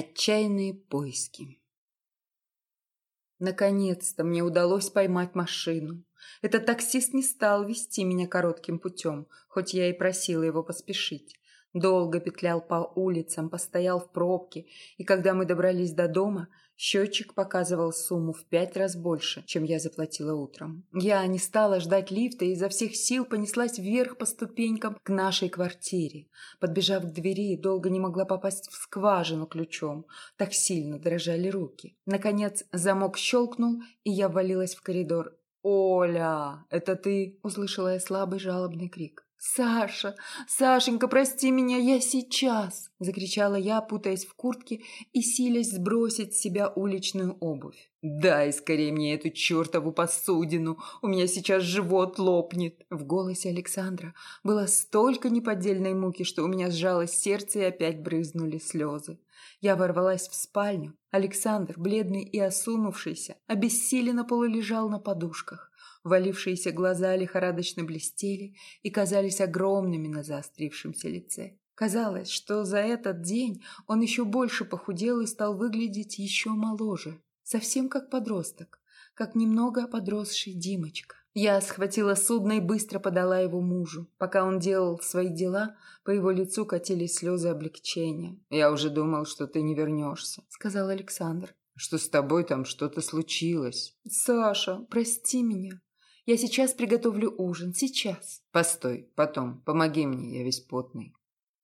Отчаянные поиски. Наконец-то мне удалось поймать машину. Этот таксист не стал вести меня коротким путем, хоть я и просила его поспешить. Долго петлял по улицам, постоял в пробке, и когда мы добрались до дома, Счетчик показывал сумму в пять раз больше, чем я заплатила утром. Я не стала ждать лифта и изо всех сил понеслась вверх по ступенькам к нашей квартире. Подбежав к двери, долго не могла попасть в скважину ключом. Так сильно дрожали руки. Наконец замок щелкнул, и я ввалилась в коридор. «Оля, это ты?» – услышала я слабый жалобный крик. «Саша! Сашенька, прости меня, я сейчас!» – закричала я, путаясь в куртке и силясь сбросить с себя уличную обувь. «Дай скорее мне эту чертову посудину, у меня сейчас живот лопнет!» В голосе Александра было столько неподдельной муки, что у меня сжалось сердце и опять брызнули слезы. Я ворвалась в спальню. Александр, бледный и осунувшийся, обессиленно полулежал на подушках. Валившиеся глаза лихорадочно блестели и казались огромными на заострившемся лице. Казалось, что за этот день он еще больше похудел и стал выглядеть еще моложе. Совсем как подросток, как немного подросший Димочка. Я схватила судно и быстро подала его мужу. Пока он делал свои дела, по его лицу катились слезы облегчения. «Я уже думал, что ты не вернешься», — сказал Александр. «Что с тобой там что-то случилось?» «Саша, прости меня. Я сейчас приготовлю ужин. Сейчас. Постой, потом. Помоги мне, я весь потный.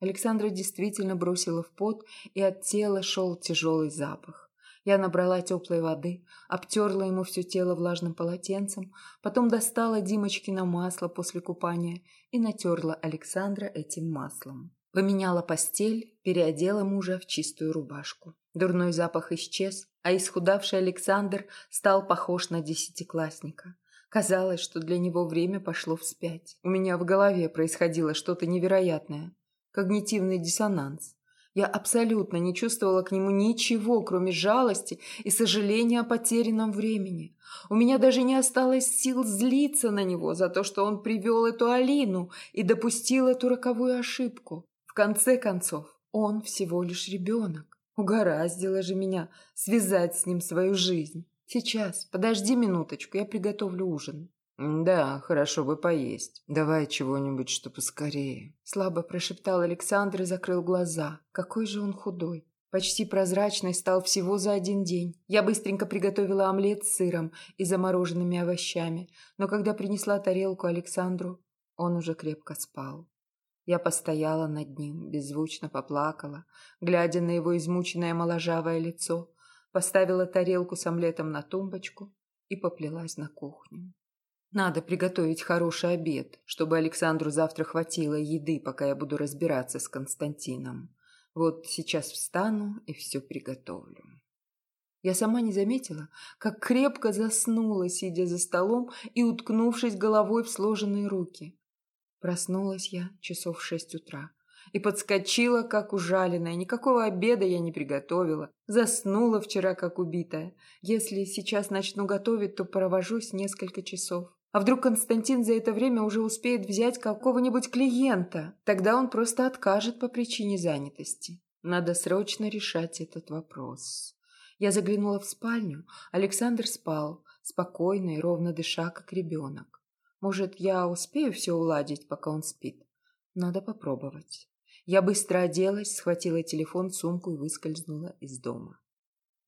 Александра действительно бросила в пот, и от тела шел тяжелый запах. Я набрала теплой воды, обтерла ему все тело влажным полотенцем, потом достала Димочкино масло после купания и натерла Александра этим маслом. Поменяла постель, переодела мужа в чистую рубашку. Дурной запах исчез, а исхудавший Александр стал похож на десятиклассника. Казалось, что для него время пошло вспять. У меня в голове происходило что-то невероятное. Когнитивный диссонанс. Я абсолютно не чувствовала к нему ничего, кроме жалости и сожаления о потерянном времени. У меня даже не осталось сил злиться на него за то, что он привел эту Алину и допустил эту роковую ошибку. В конце концов, он всего лишь ребенок. Угораздило же меня связать с ним свою жизнь. «Сейчас, подожди минуточку, я приготовлю ужин». «Да, хорошо бы поесть. Давай чего-нибудь, что поскорее». Слабо прошептал Александр и закрыл глаза. Какой же он худой. Почти прозрачный стал всего за один день. Я быстренько приготовила омлет с сыром и замороженными овощами, но когда принесла тарелку Александру, он уже крепко спал. Я постояла над ним, беззвучно поплакала, глядя на его измученное моложавое лицо, поставила тарелку с омлетом на тумбочку и поплелась на кухню. Надо приготовить хороший обед, чтобы Александру завтра хватило еды, пока я буду разбираться с Константином. Вот сейчас встану и все приготовлю. Я сама не заметила, как крепко заснула, сидя за столом и уткнувшись головой в сложенные руки. Проснулась я часов в шесть утра и подскочила, как ужаленная. Никакого обеда я не приготовила. Заснула вчера, как убитая. Если сейчас начну готовить, то провожусь несколько часов. А вдруг Константин за это время уже успеет взять какого-нибудь клиента? Тогда он просто откажет по причине занятости. Надо срочно решать этот вопрос. Я заглянула в спальню. Александр спал, спокойно и ровно дыша, как ребенок. Может, я успею все уладить, пока он спит? Надо попробовать. Я быстро оделась, схватила телефон, сумку и выскользнула из дома.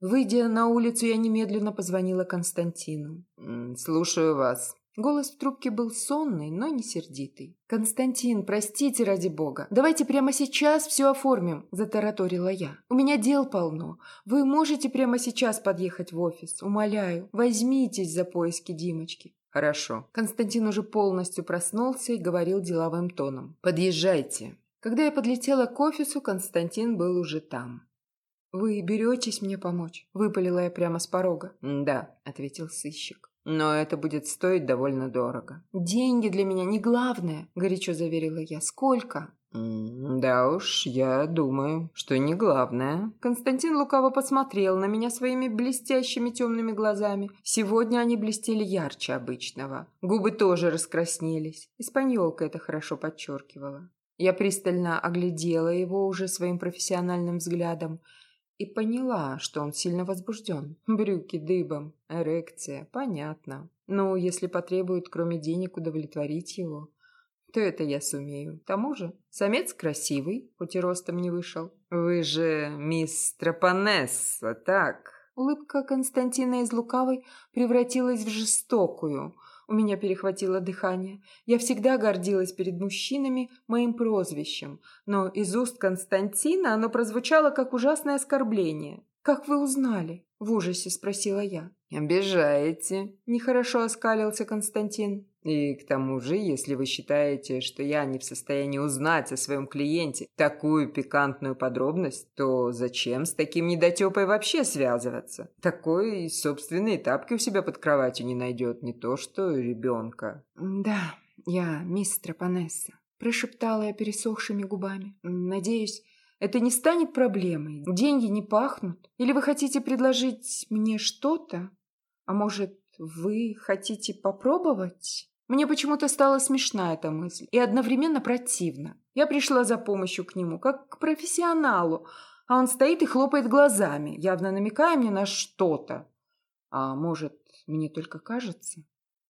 Выйдя на улицу, я немедленно позвонила Константину. «Слушаю вас». Голос в трубке был сонный, но не сердитый. «Константин, простите ради бога. Давайте прямо сейчас все оформим», – затараторила я. «У меня дел полно. Вы можете прямо сейчас подъехать в офис? Умоляю, возьмитесь за поиски Димочки». «Хорошо». Константин уже полностью проснулся и говорил деловым тоном. «Подъезжайте. Когда я подлетела к офису, Константин был уже там. «Вы беретесь мне помочь?» – выпалила я прямо с порога. «Да», – ответил сыщик. «Но это будет стоить довольно дорого». «Деньги для меня не главное», – горячо заверила я. «Сколько?» «Да уж, я думаю, что не главное». Константин лукаво посмотрел на меня своими блестящими темными глазами. Сегодня они блестели ярче обычного. Губы тоже раскраснелись. Испаньолка это хорошо подчеркивала. Я пристально оглядела его уже своим профессиональным взглядом. и поняла, что он сильно возбужден. Брюки дыбом, эрекция, понятно. Но если потребует, кроме денег, удовлетворить его, то это я сумею. К тому же, самец красивый, хоть и ростом не вышел. Вы же мисс Тропанесса, так? Улыбка Константина из лукавой превратилась в жестокую. У меня перехватило дыхание. Я всегда гордилась перед мужчинами моим прозвищем, но из уст Константина оно прозвучало как ужасное оскорбление. «Как вы узнали?» – в ужасе спросила я. «Обижаете», – нехорошо оскалился Константин. «И к тому же, если вы считаете, что я не в состоянии узнать о своем клиенте такую пикантную подробность, то зачем с таким недотепой вообще связываться? Такой собственные тапки у себя под кроватью не найдет, не то что ребенка». «Да, я мисс Тропанесса», – прошептала я пересохшими губами. «Надеюсь, это не станет проблемой. Деньги не пахнут. Или вы хотите предложить мне что-то? А может, вы хотите попробовать? Мне почему-то стала смешна эта мысль и одновременно противно. Я пришла за помощью к нему, как к профессионалу, а он стоит и хлопает глазами, явно намекая мне на что-то. А может, мне только кажется?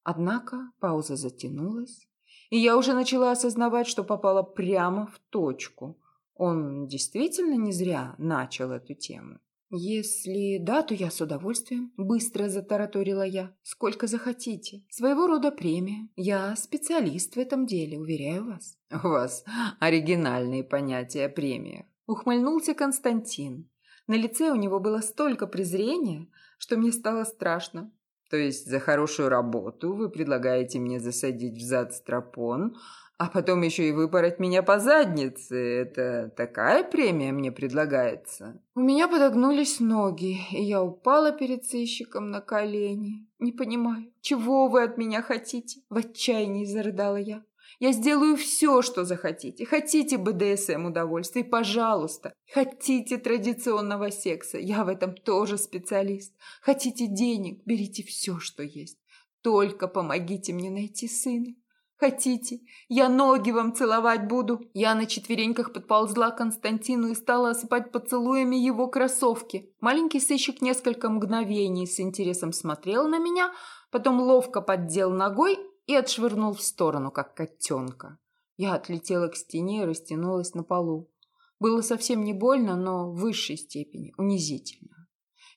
Однако пауза затянулась, и я уже начала осознавать, что попала прямо в точку – он действительно не зря начал эту тему. «Если да, то я с удовольствием», – быстро затараторила я. «Сколько захотите. Своего рода премия. Я специалист в этом деле, уверяю вас». «У вас оригинальные понятия о премиях», – ухмыльнулся Константин. На лице у него было столько презрения, что мне стало страшно. «То есть за хорошую работу вы предлагаете мне засадить в зад стропон, а потом еще и выпороть меня по заднице. Это такая премия мне предлагается. У меня подогнулись ноги, и я упала перед сыщиком на колени. Не понимаю, чего вы от меня хотите? В отчаянии зарыдала я. Я сделаю все, что захотите. Хотите БДСМ удовольствий, пожалуйста. Хотите традиционного секса, я в этом тоже специалист. Хотите денег, берите все, что есть. Только помогите мне найти сына. Хотите, я ноги вам целовать буду?» Я на четвереньках подползла к Константину и стала осыпать поцелуями его кроссовки. Маленький сыщик несколько мгновений с интересом смотрел на меня, потом ловко поддел ногой и отшвырнул в сторону, как котенка. Я отлетела к стене и растянулась на полу. Было совсем не больно, но в высшей степени унизительно.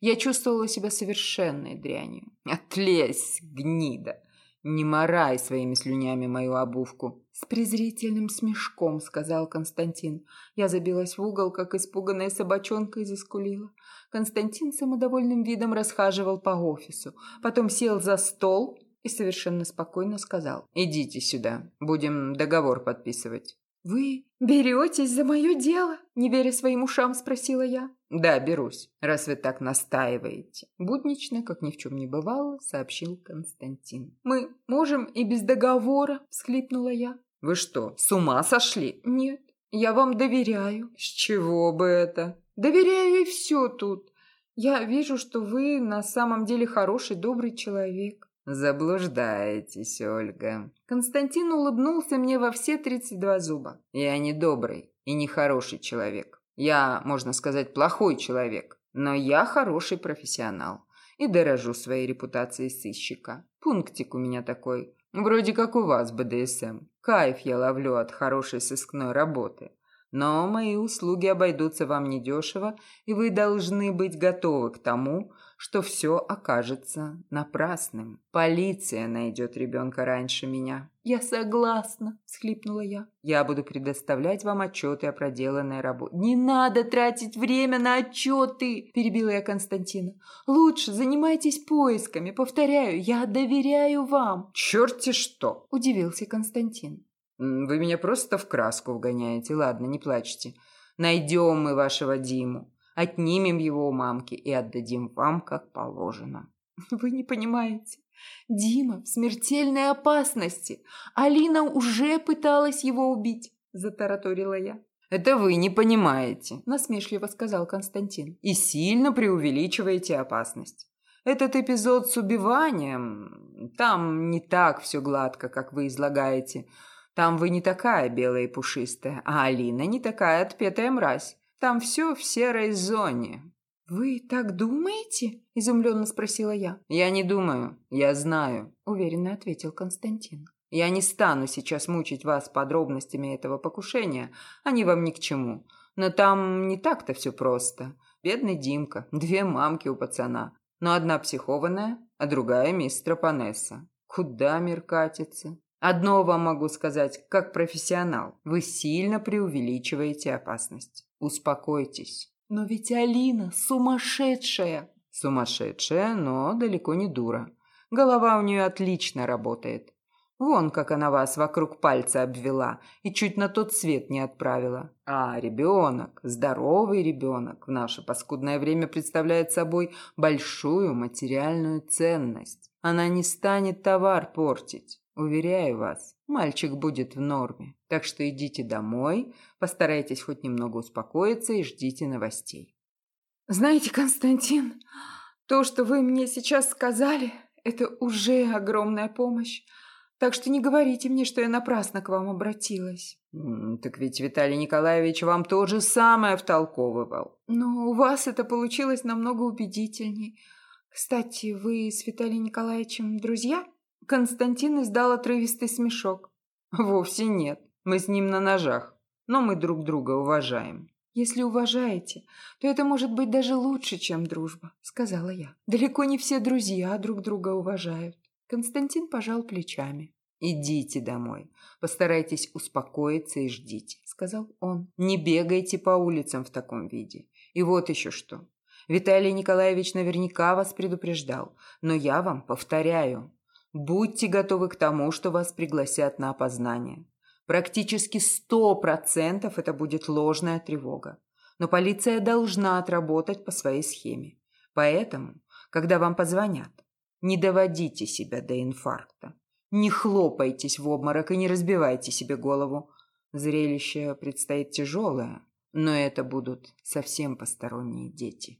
Я чувствовала себя совершенной дрянью. «Отлезь, гнида!» «Не морай своими слюнями мою обувку!» С презрительным смешком сказал Константин. Я забилась в угол, как испуганная собачонка, и заскулила. Константин самодовольным видом расхаживал по офису. Потом сел за стол и совершенно спокойно сказал. «Идите сюда, будем договор подписывать». «Вы беретесь за мое дело?» Не веря своим ушам, спросила я. «Да, берусь, раз вы так настаиваете». Буднично, как ни в чем не бывало, сообщил Константин. «Мы можем и без договора», — всхлипнула я. «Вы что, с ума сошли?» «Нет, я вам доверяю». «С чего бы это?» «Доверяю и все тут. Я вижу, что вы на самом деле хороший, добрый человек». «Заблуждаетесь, Ольга». Константин улыбнулся мне во все тридцать два зуба. «Я не добрый и не хороший человек. Я, можно сказать, плохой человек. Но я хороший профессионал и дорожу своей репутацией сыщика. Пунктик у меня такой. Вроде как у вас, БДСМ. Кайф я ловлю от хорошей сыскной работы. Но мои услуги обойдутся вам недешево, и вы должны быть готовы к тому, что все окажется напрасным. Полиция найдет ребенка раньше меня. «Я согласна», – схлипнула я. «Я буду предоставлять вам отчеты о проделанной работе». «Не надо тратить время на отчеты», – перебила я Константина. «Лучше занимайтесь поисками. Повторяю, я доверяю вам». «Черти что!» – удивился Константин. «Вы меня просто в краску вгоняете. Ладно, не плачьте. Найдем мы вашего Диму. Отнимем его у мамки и отдадим вам, как положено». «Вы не понимаете. Дима в смертельной опасности. Алина уже пыталась его убить», – затараторила я. «Это вы не понимаете», – насмешливо сказал Константин. «И сильно преувеличиваете опасность. Этот эпизод с убиванием, там не так все гладко, как вы излагаете. Там вы не такая белая и пушистая, а Алина не такая отпетая мразь. Там все в серой зоне. «Вы так думаете?» – изумленно спросила я. «Я не думаю, я знаю», – уверенно ответил Константин. «Я не стану сейчас мучить вас подробностями этого покушения, они вам ни к чему. Но там не так-то все просто. Бедный Димка, две мамки у пацана, но одна психованная, а другая мисс Тропанесса. Куда мир катится? Одно вам могу сказать, как профессионал. Вы сильно преувеличиваете опасность. Успокойтесь. Но ведь Алина сумасшедшая. Сумасшедшая, но далеко не дура. Голова у нее отлично работает. Вон, как она вас вокруг пальца обвела и чуть на тот свет не отправила. А ребенок, здоровый ребенок, в наше паскудное время представляет собой большую материальную ценность. Она не станет товар портить. Уверяю вас, мальчик будет в норме. Так что идите домой, постарайтесь хоть немного успокоиться и ждите новостей. Знаете, Константин, то, что вы мне сейчас сказали, это уже огромная помощь. Так что не говорите мне, что я напрасно к вам обратилась. Так ведь Виталий Николаевич вам то же самое втолковывал. Но у вас это получилось намного убедительней. Кстати, вы с Виталием Николаевичем друзья? Константин издал отрывистый смешок. «Вовсе нет. Мы с ним на ножах. Но мы друг друга уважаем». «Если уважаете, то это может быть даже лучше, чем дружба», — сказала я. «Далеко не все друзья друг друга уважают». Константин пожал плечами. «Идите домой. Постарайтесь успокоиться и ждите», — сказал он. «Не бегайте по улицам в таком виде. И вот еще что. Виталий Николаевич наверняка вас предупреждал, но я вам повторяю, Будьте готовы к тому, что вас пригласят на опознание. Практически сто процентов это будет ложная тревога. Но полиция должна отработать по своей схеме. Поэтому, когда вам позвонят, не доводите себя до инфаркта. Не хлопайтесь в обморок и не разбивайте себе голову. Зрелище предстоит тяжелое, но это будут совсем посторонние дети.